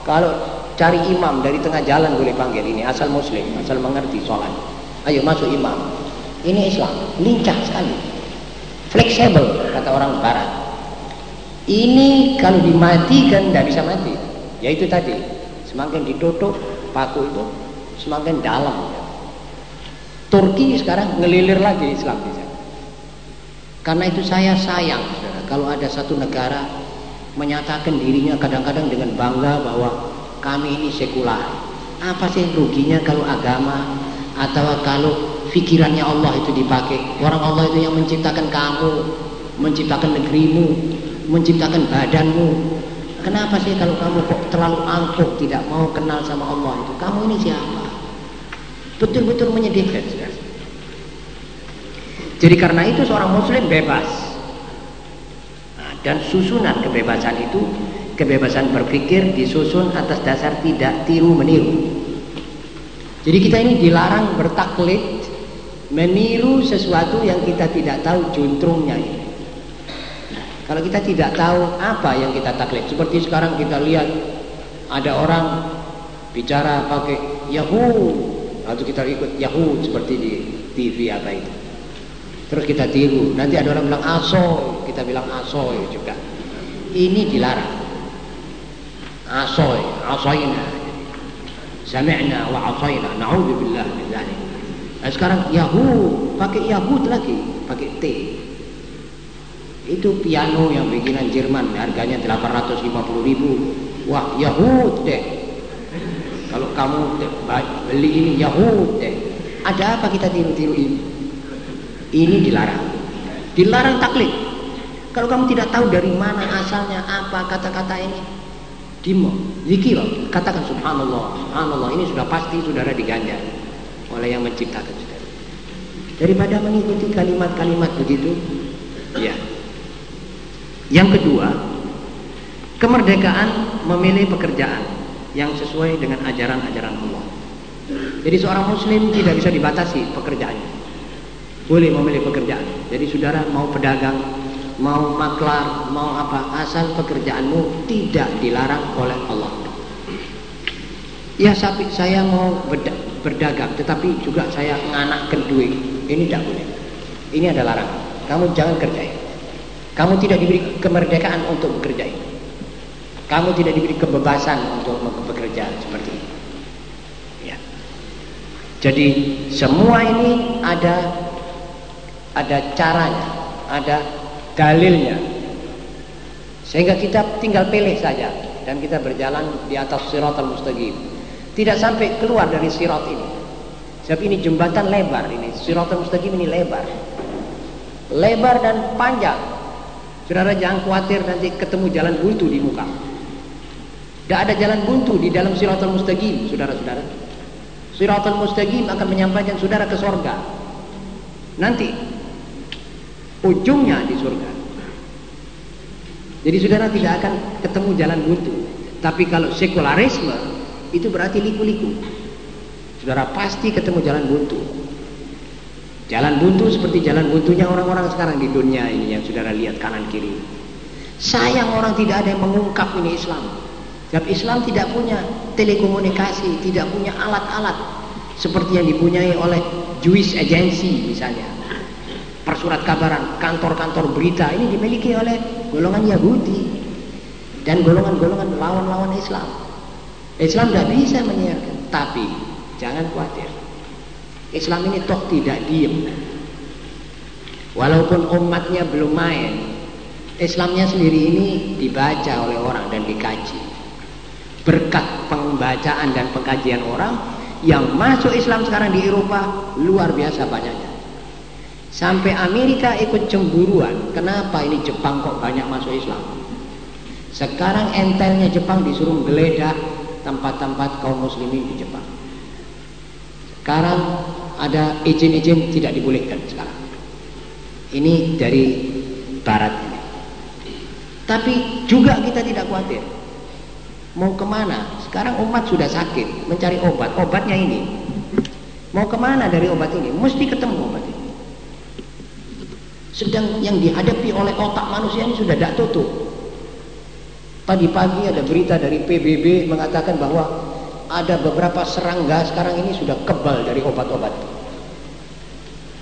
Kalau cari imam dari tengah jalan boleh panggil ini asal muslim, asal mengerti sholat. Ayo masuk imam. Ini Islam, lincah sekali. Fleksibel kata orang barat. Ini kalau dimatikan tidak bisa mati. Ya itu tadi, semakin ditutup paku itu semakin dalam. Turki sekarang ngelilir lagi Islam di. Karena itu saya sayang, saudara, kalau ada satu negara menyatakan dirinya kadang-kadang dengan bangga bahwa kami ini sekular. Apa sih ruginya kalau agama atau kalau pikirannya Allah itu dipakai. Orang Allah itu yang menciptakan kamu, menciptakan negerimu, menciptakan badanmu. Kenapa sih kalau kamu kok terlalu angkuh tidak mau kenal sama Allah itu? Kamu ini siapa? Betul-betul menyedihkan. Jadi karena itu seorang muslim bebas. Nah, dan susunan kebebasan itu kebebasan berpikir disusun atas dasar tidak tiru meniru. Jadi kita ini dilarang bertaklid meniru sesuatu yang kita tidak tahu juntrungnya ini. Kalau kita tidak tahu apa yang kita taklid, seperti sekarang kita lihat ada orang bicara pakai Yahoo, lalu kita ikut Yahoo seperti di TV apa itu. Terus kita tiru. Nanti ada orang bilang asoy, kita bilang asoy juga. Ini dilarang. Asoy, asoyna. Sami'na wa asoyna. Na'udzubillah min. Nah, sekarang Yahoo pakai Yahoo lagi, pakai T. Itu piano yang bikinan Jerman, harganya 850 ribu. Wah, Yahoo deh. Kalau kamu beli ini Yahoo deh. Ada apa kita tiru-tiru ini? Ini dilarang. Dilarang taklid. Kalau kamu tidak tahu dari mana asalnya apa kata-kata ini, dimo, zikir, katakan subhanallah, subhanallah. Ini sudah pasti saudara diganjar oleh yang menciptakan saudara. Daripada mengikuti kalimat-kalimat begitu, ya. Yang kedua, kemerdekaan memilih pekerjaan yang sesuai dengan ajaran-ajaran Allah. Jadi seorang muslim tidak bisa dibatasi pekerjaannya. Boleh memilih pekerjaan. Jadi saudara mau pedagang, mau maklar, mau apa, asal pekerjaanmu tidak dilarang oleh Allah. Ya saya mau berdagang tetapi juga saya nganakkan duit ini tidak boleh Ini adalah larangan. Kamu jangan kerjain. Kamu tidak diberi kemerdekaan untuk bekerja ini. Kamu tidak diberi kebebasan untuk bekerja seperti ini. Ya. Jadi semua ini ada ada caranya, ada dalilnya. Sehingga kita tinggal pilih saja dan kita berjalan di atas siratal mustaqim. Tidak sampai keluar dari sirat ini. Sebab ini jembatan lebar ini, siratal mustaqim ini lebar. Lebar dan panjang. Saudara jangan khawatir nanti ketemu jalan buntu di muka. Tidak ada jalan buntu di dalam siratal mustaqim, saudara-saudara. Siratal mustaqim akan menyampaikan saudara ke sorga. Nanti ujungnya di surga. Jadi saudara tidak akan ketemu jalan buntu. Tapi kalau sekularisme itu berarti liku-liku. Saudara pasti ketemu jalan buntu. Jalan buntu seperti jalan buntunya orang-orang sekarang di dunia ini yang saudara lihat kanan kiri. Sayang orang tidak ada yang mengungkap ini Islam. Sebab Islam tidak punya telekomunikasi, tidak punya alat-alat seperti yang dipunyai oleh Jewish Agency misalnya persurat kabaran, kantor-kantor berita ini dimiliki oleh golongan Yahudi dan golongan-golongan lawan-lawan Islam. Islam tidak bisa menyiarkan, tapi jangan khawatir. Islam ini toh tidak diem. Walaupun umatnya belum main, Islamnya sendiri ini dibaca oleh orang dan dikaji. Berkat pembacaan dan pengkajian orang, yang masuk Islam sekarang di Eropa luar biasa banyaknya. Sampai Amerika ikut cemburuan. Kenapa ini Jepang kok banyak masuk Islam? Sekarang entelnya Jepang disuruh geledah tempat-tempat kaum muslimin di Jepang. Sekarang ada izin-izin tidak dibolehkan sekarang. Ini dari barat ini. Tapi juga kita tidak khawatir. Mau ke mana? Sekarang umat sudah sakit, mencari obat. Obatnya ini. Mau ke mana dari obat ini? Mesti ketemu obat ini. Sedang yang dihadapi oleh otak manusia ini sudah tidak tutup. Tadi pagi ada berita dari PBB mengatakan bahwa ada beberapa serangga sekarang ini sudah kebal dari obat-obat.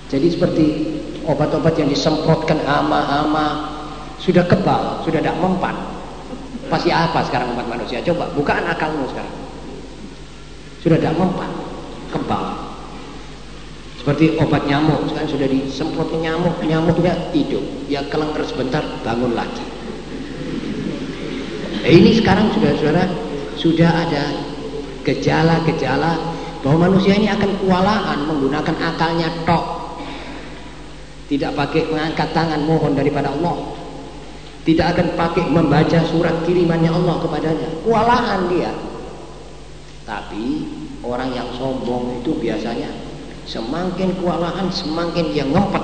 Jadi seperti obat-obat yang disemprotkan hama-hama sudah kebal, sudah tidak mempan. Pasti apa sekarang umat manusia? Coba bukaan akalmu sekarang. Sudah tidak mempan, kebal. Seperti obat nyamuk, sekarang sudah disemprotin nyamuk, nyamuknya hidup. Ya kelengker sebentar, bangun lagi. Nah, ini sekarang sudah saudara sudah ada gejala-gejala bahwa manusia ini akan kewalahan menggunakan akalnya tok. Tidak pakai mengangkat tangan mohon daripada Allah. Tidak akan pakai membaca surat kirimannya Allah kepadanya. Kewalahan dia. Tapi orang yang sombong itu biasanya Semakin kewalahan semakin dia ngempet.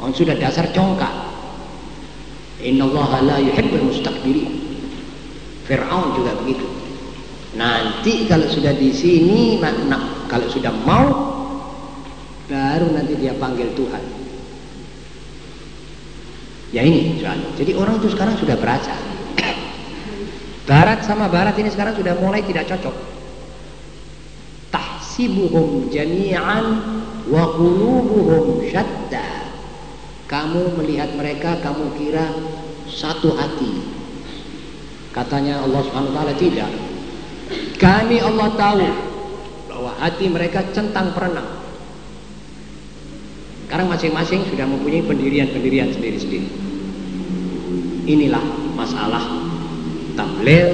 On sudah dasar congkak. Innallaha la yuhibbul mustakbirin. Fir'aun juga begitu. Nanti kalau sudah di sini, nah, kalau sudah mau, baru nanti dia panggil Tuhan. Ya ini soalnya. Jadi orang itu sekarang sudah beraca. Barat sama barat ini sekarang sudah mulai tidak cocok tahsibuhum jami'an wa qulubuhum syatta kamu melihat mereka kamu kira satu hati katanya Allah Subhanahu wa taala tidak kami Allah tahu bahwa hati mereka centang perenang sekarang masing-masing sudah mempunyai pendirian-pendirian sendiri-sendiri inilah masalah tablil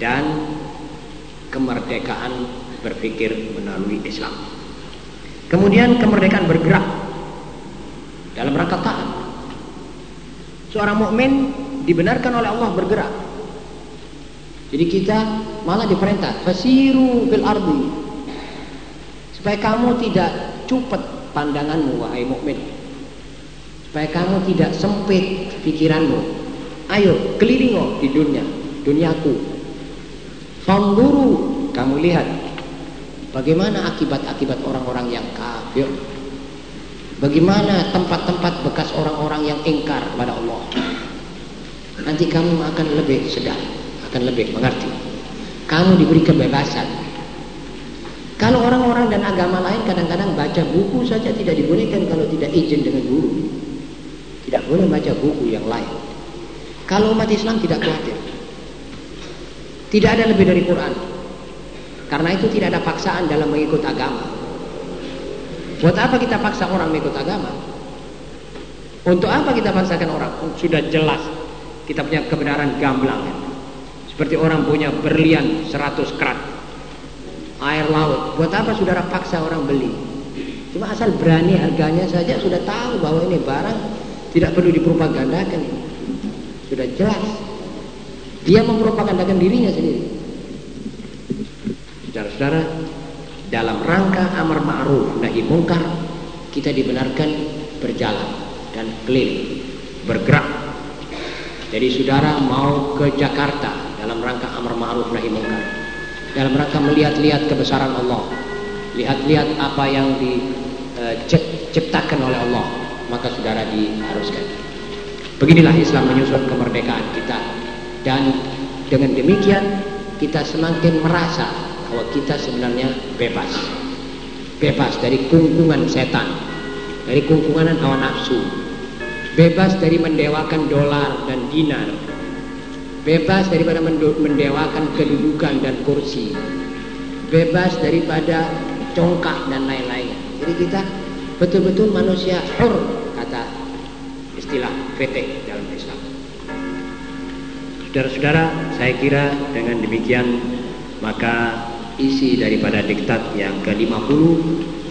dan kemerdekaan berpikir melalui Islam. Kemudian kemerdekaan bergerak dalam rangka taat. Seorang mukmin dibenarkan oleh Allah bergerak. Jadi kita malah diperintah fasiru fil ardi supaya kamu tidak cupet pandanganmu wahai mukmin. Supaya kamu tidak sempit pikiranmu. Ayo keliling di dunia, duniaku. Fangguru kamu lihat Bagaimana akibat-akibat orang-orang yang kafir? Bagaimana tempat-tempat bekas orang-orang yang ingkar kepada Allah? Nanti kamu akan lebih sedar, akan lebih mengerti. Kamu diberi kebebasan. Kalau orang-orang dan agama lain kadang-kadang baca buku saja tidak dibolehkan kalau tidak izin dengan guru. Tidak boleh baca buku yang lain. Kalau umat Islam tidak khawatir. Tidak ada lebih dari Quran. Karena itu tidak ada paksaan dalam mengikut agama. Buat apa kita paksa orang mengikut agama? Untuk apa kita paksakan orang? Sudah jelas kita punya kebenaran gamblang. Seperti orang punya berlian 100 krat air laut. Buat apa saudara paksa orang beli? Cuma asal berani harganya saja sudah tahu bahwa ini barang tidak perlu dipropagandakan. Sudah jelas. Dia mempropagandakan dirinya sendiri. Saudara-saudara, dalam rangka amar ma'ruf nahi mungkar, kita dibenarkan berjalan dan keliling, bergerak. Jadi saudara mau ke Jakarta dalam rangka amar ma'ruf nahi mungkar. Dalam rangka melihat-lihat kebesaran Allah. Lihat-lihat apa yang diciptakan oleh Allah, maka saudara diharuskan. Beginilah Islam menyusun kemerdekaan kita dan dengan demikian kita semakin merasa bahwa kita sebenarnya bebas bebas dari kungkungan setan dari kungkungan hawa nafsu bebas dari mendewakan dolar dan dinar bebas daripada mendewakan kedudukan dan kursi bebas daripada congkak dan lain-lain jadi kita betul-betul manusia hur kata istilah PT dalam Islam Saudara-saudara, saya kira dengan demikian maka isi daripada diktat yang ke-50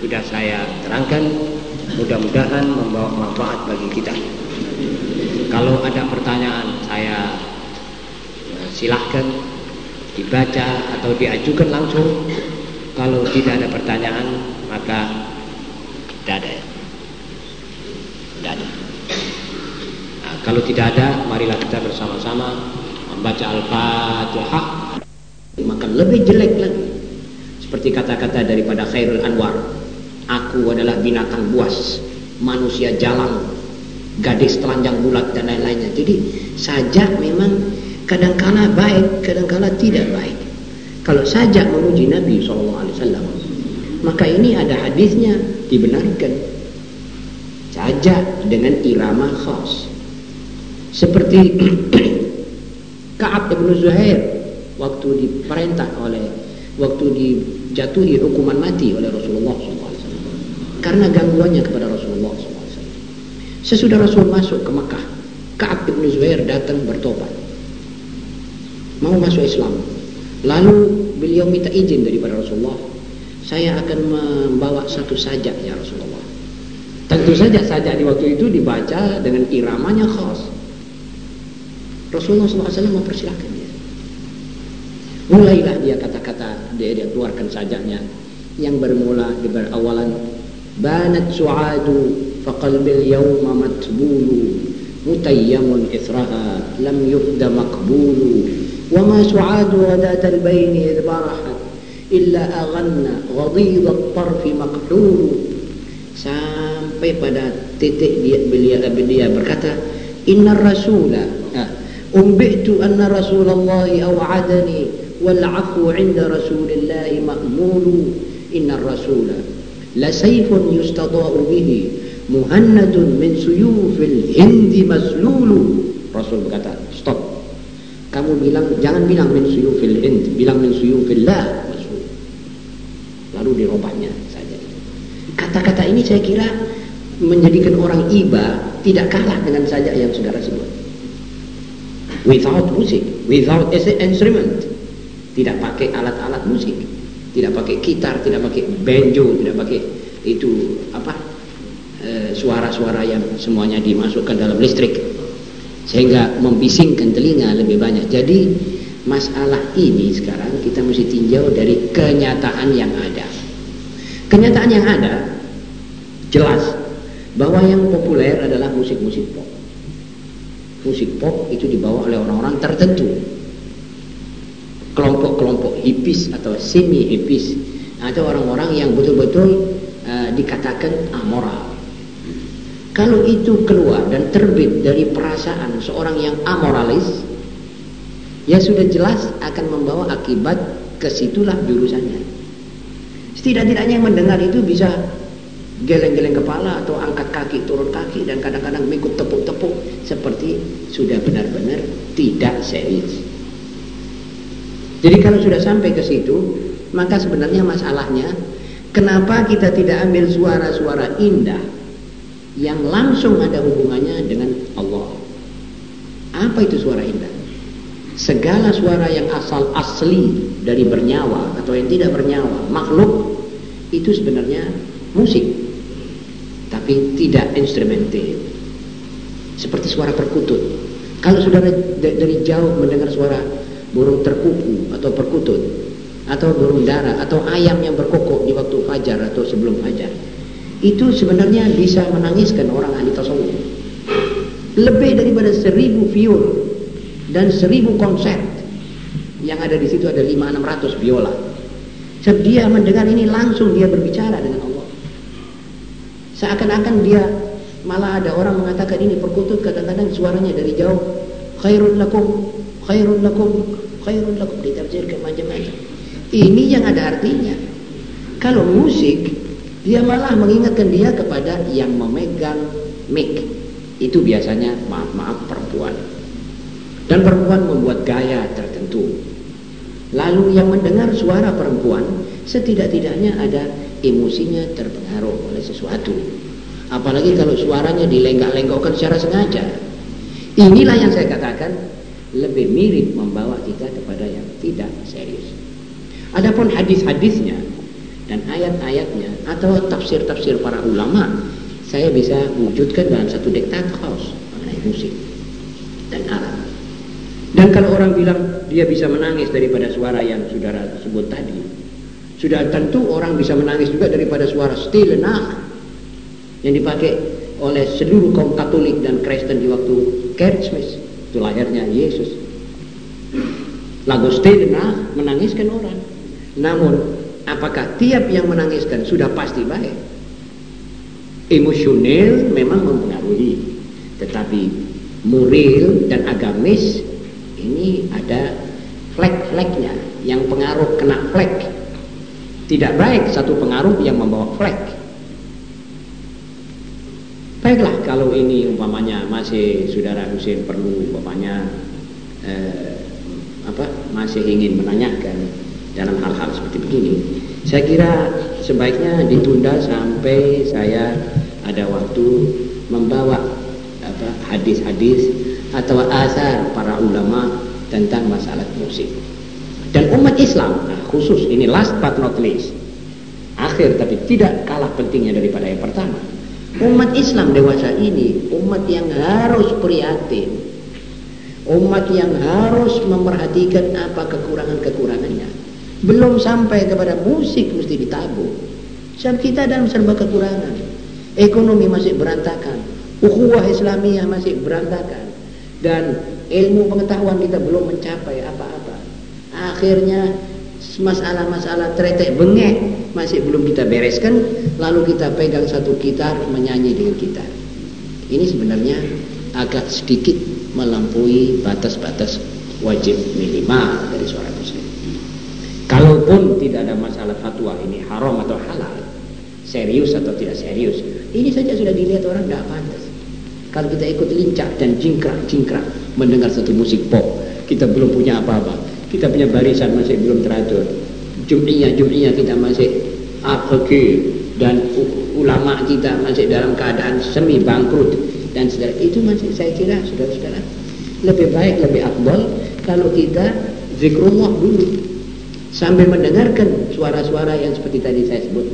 sudah saya terangkan. Mudah-mudahan membawa manfaat bagi kita. Kalau ada pertanyaan, saya silahkan dibaca atau diajukan langsung. Kalau tidak ada pertanyaan, maka tidak ada. Tidak ada. Nah, kalau tidak ada, marilah kita bersama-sama membaca Al-Fatihah maka lebih jelek lagi seperti kata-kata daripada Khairul Anwar aku adalah binatang buas manusia jalan gadis telanjang bulat dan lain-lainnya jadi sajak memang kadangkala baik kadangkala tidak baik kalau sajak memuji Nabi SAW maka ini ada hadisnya dibenarkan sajak dengan irama khas seperti Ka'ab bin Zuhair waktu diperintah oleh waktu dijatuhi hukuman mati oleh Rasulullah SAW karena gangguannya kepada Rasulullah SAW. Sesudah Rasul masuk ke Makkah, Ka'ab bin Zuhair datang bertobat. Mau masuk Islam. Lalu beliau minta izin daripada Rasulullah. Saya akan membawa satu sajak ya Rasulullah. Tentu saja sajak di waktu itu dibaca dengan iramanya khas. Rasulullah SAW mempersilahkan dia. Mulailah dia kata-kata dia dia keluarkan sajaknya yang bermula di berawalan banat su'adu faqalbil yawma matbulu mutayyamun ithraha lam yufda maqbulu وما سعاد غداة البين إذ برحت إلا أغنى غضيض الطرف مقحول sampai pada titik dia beliau dia berkata inna rasula umbitu anna rasulullah aw'adani wal afu 'inda rasulillah ma'mulu inna rasula la sayfun yustada'u bihi muhannadun min suyufil hindi maslulu rasul berkata stop kamu bilang jangan bilang min suyufil hind bilang min suyufillah lalu dirobahnya saja. Kata-kata ini saya kira menjadikan orang iba tidak kalah dengan saja yang saudara sebut. Without music, without instrument. Tidak pakai alat-alat musik, tidak pakai gitar, tidak pakai banjo, tidak pakai itu apa eh, suara-suara yang semuanya dimasukkan dalam listrik sehingga membisingkan telinga lebih banyak. Jadi masalah ini sekarang kita mesti tinjau dari kenyataan yang ada. Kenyataan yang ada jelas bahwa yang populer adalah musik-musik pop musik pop itu dibawa oleh orang-orang tertentu kelompok-kelompok hipis atau semi hipis atau orang-orang yang betul-betul uh, dikatakan amoral kalau itu keluar dan terbit dari perasaan seorang yang amoralis ya sudah jelas akan membawa akibat ke situlah jurusannya Setidak-tidaknya yang mendengar itu bisa geleng-geleng kepala atau angkat kaki, turun kaki dan kadang-kadang mengikut tepuk-tepuk seperti sudah benar-benar tidak serius. Jadi kalau sudah sampai ke situ, maka sebenarnya masalahnya kenapa kita tidak ambil suara-suara indah yang langsung ada hubungannya dengan Allah. Apa itu suara indah? Segala suara yang asal asli dari bernyawa atau yang tidak bernyawa, makhluk itu sebenarnya musik. Tapi tidak instrumental. Seperti suara perkutut. Kalau saudara dari jauh mendengar suara burung terkuku atau perkutut atau burung dara atau ayam yang berkokok di waktu fajar atau sebelum fajar itu sebenarnya bisa menangiskan orang ahli tasawuf. Lebih daripada seribu viol dan seribu konser yang ada di situ ada lima enam ratus biola sebab dia mendengar ini langsung dia berbicara dengan Allah. Seakan-akan dia malah ada orang mengatakan ini perkutut kadang-kadang suaranya dari jauh. Khairun lakum khairun lakum khairun lakum. Ditafsirkan macam-macam. Ini yang ada artinya. Kalau musik dia malah mengingatkan dia kepada yang memegang mic. Itu biasanya maaf-maaf perempuan. Dan perempuan membuat gaya tertentu. Lalu yang mendengar suara perempuan setidak-tidaknya ada emosinya terpengaruh oleh sesuatu. Apalagi kalau suaranya dilenggak-lenggokkan secara sengaja. Inilah yang saya katakan lebih mirip membawa kita kepada yang tidak serius. Adapun hadis-hadisnya dan ayat-ayatnya atau tafsir-tafsir para ulama saya bisa wujudkan dalam satu diktat khas mengenai musik dan alat. Dan kalau orang bilang dia bisa menangis daripada suara yang saudara sebut tadi, sudah tentu orang bisa menangis juga daripada suara still yang dipakai oleh seluruh kaum Katolik dan Kristen di waktu Christmas itu lahirnya Yesus. Lagu still menangiskan orang. Namun apakah tiap yang menangiskan sudah pasti baik? Emosional memang mempengaruhi. Tetapi moral dan agamis ini ada flek-fleknya yang pengaruh kena flek. Tidak baik satu pengaruh yang membawa flek. Baiklah kalau ini umpamanya masih saudara Husin perlu umpamanya eh, apa masih ingin menanyakan dalam hal-hal seperti begini. Saya kira sebaiknya ditunda sampai saya ada waktu membawa hadis-hadis atau asar para ulama tentang masalah musik dan umat Islam nah khusus ini last but not least akhir tapi tidak kalah pentingnya daripada yang pertama. Umat Islam dewasa ini umat yang harus prihatin umat yang harus memperhatikan apa kekurangan-kekurangannya belum sampai kepada musik mesti ditabung. Sebab kita dalam serba kekurangan. Ekonomi masih berantakan. Ukhuwah islamiyah masih berantakan. Dan ilmu pengetahuan kita belum mencapai apa-apa. Akhirnya masalah-masalah tretek bengek masih belum kita bereskan. Lalu kita pegang satu gitar menyanyi dengan kita ini sebenarnya agak sedikit melampaui batas-batas wajib minimal dari seorang muslim Kalaupun tidak ada masalah fatwa ini haram atau halal, serius atau tidak serius, ini saja sudah dilihat orang tidak pantas. Kalau kita ikut lincah dan jingkrak-jingkrak mendengar satu musik pop, kita belum punya apa-apa. Kita punya barisan masih belum teratur. Jum'iyah-jum'iyah kita masih akhir dan ulama kita masih dalam keadaan semi bangkrut dan saudara itu masih saya kira saudara-saudara lebih baik lebih akbal kalau kita zikrullah dulu sambil mendengarkan suara-suara yang seperti tadi saya sebut.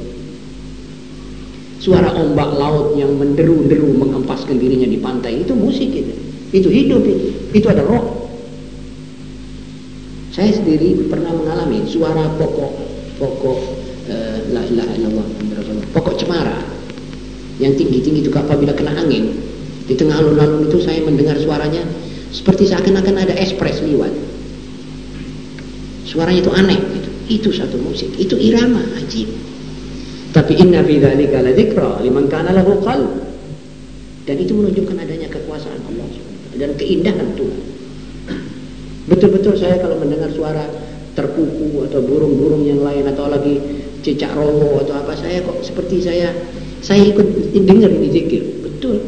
Suara ombak laut yang menderu-deru mengempaskan dirinya di pantai itu musik itu. Itu hidup itu. Itu ada roh. Saya sendiri pernah mengalami suara pokok pokok uh, la ilaha illallah pokok cemara yang tinggi-tinggi itu apabila kena angin di tengah alun-alun itu saya mendengar suaranya seperti seakan-akan ada ekspres liwat Suaranya itu aneh gitu. Itu satu musik, itu irama ajib. Tapi inna fi dzalika ladzikra liman kana lahu qalb. Dan itu menunjukkan adanya kekuasaan Allah dan keindahan Tuhan. Betul-betul saya kalau mendengar suara terkuku atau burung-burung yang lain atau lagi cicak rowo atau apa saya kok seperti saya saya ikut dengar ini zikir betul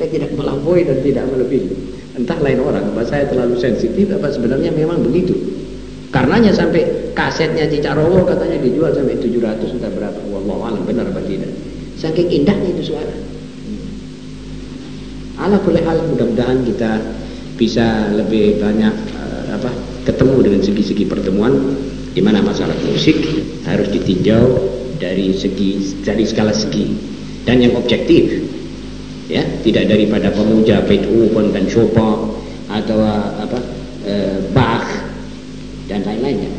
saya tidak melampaui dan tidak melebihi entah lain orang apa saya terlalu sensitif apa sebenarnya memang begitu karenanya sampai kasetnya cicak rowo katanya dijual sampai 700 entah berapa. Wallahu alam benar apa tidak? Saking indahnya itu suara. Ala boleh hal mudah-mudahan kita bisa lebih banyak uh, apa ketemu dengan segi-segi pertemuan di mana masalah musik harus ditinjau dari segi dari skala segi. Dan yang objektif ya tidak daripada pemuja Beethoven dan Chopin atau apa e, Bach dan lain-lainnya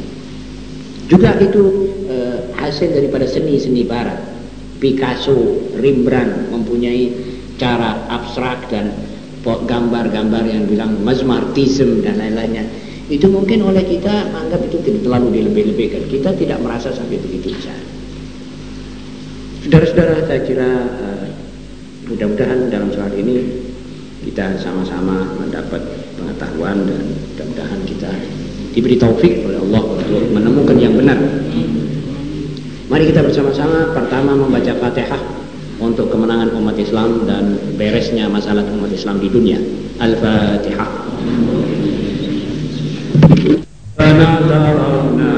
juga itu e, hasil daripada seni-seni barat Picasso, Rembrandt mempunyai cara abstrak dan gambar-gambar yang bilang mesmartism dan lain-lainnya itu mungkin oleh kita anggap itu tidak terlalu dilebih-lebihkan. Kita tidak merasa sampai begitu besar. Saudara-saudara, saya kira uh, mudah-mudahan dalam soal ini kita sama-sama mendapat pengetahuan dan mudah-mudahan kita diberi taufik oleh Allah untuk menemukan yang benar. Mari kita bersama-sama pertama membaca Fatihah untuk kemenangan umat Islam dan beresnya masalah umat Islam di dunia. Al-Fatihah. فنعترفنا